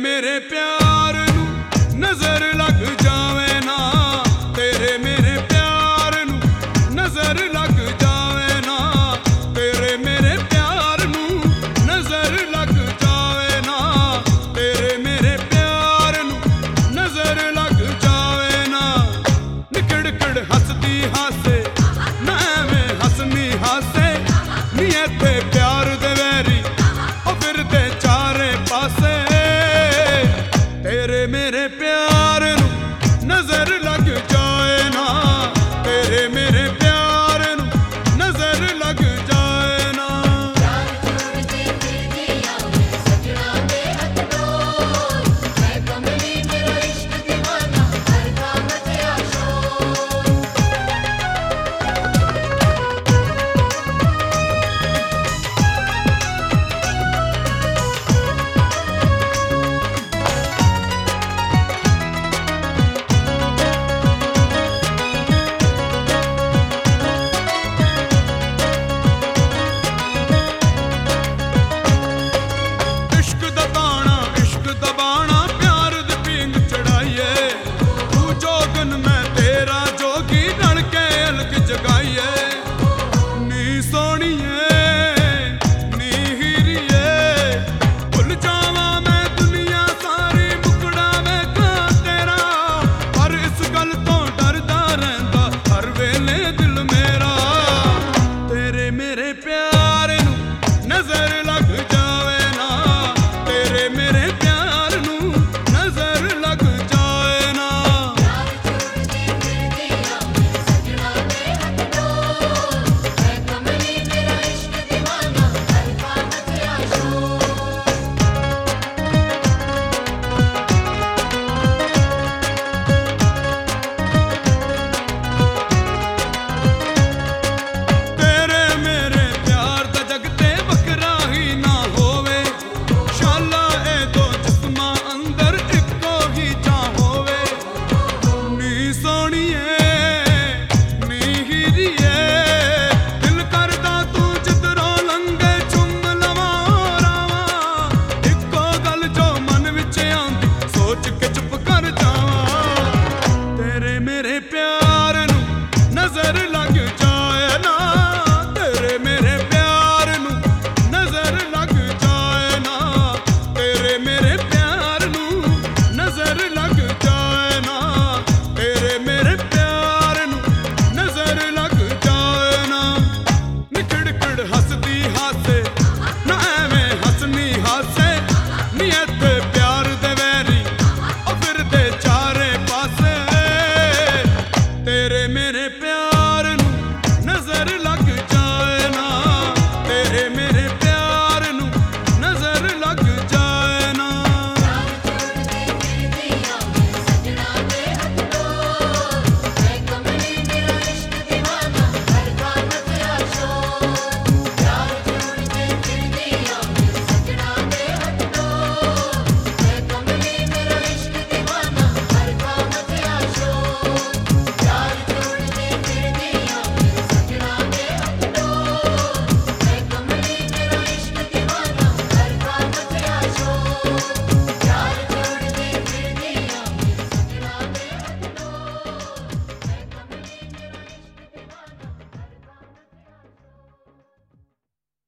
ਮੇਰੇ ਪਿਆਰ ਨੂੰ ਨਜ਼ਰ ਲੱਗ ਜਾਵੇ ਨਾ ਤੇਰੇ ਮੇਰੇ ਪਿਆਰ ਨੂੰ ਨਜ਼ਰ ਮੇਰੇ ਪਿਆਰ ਨੂੰ ਨਜ਼ਰ querer pior.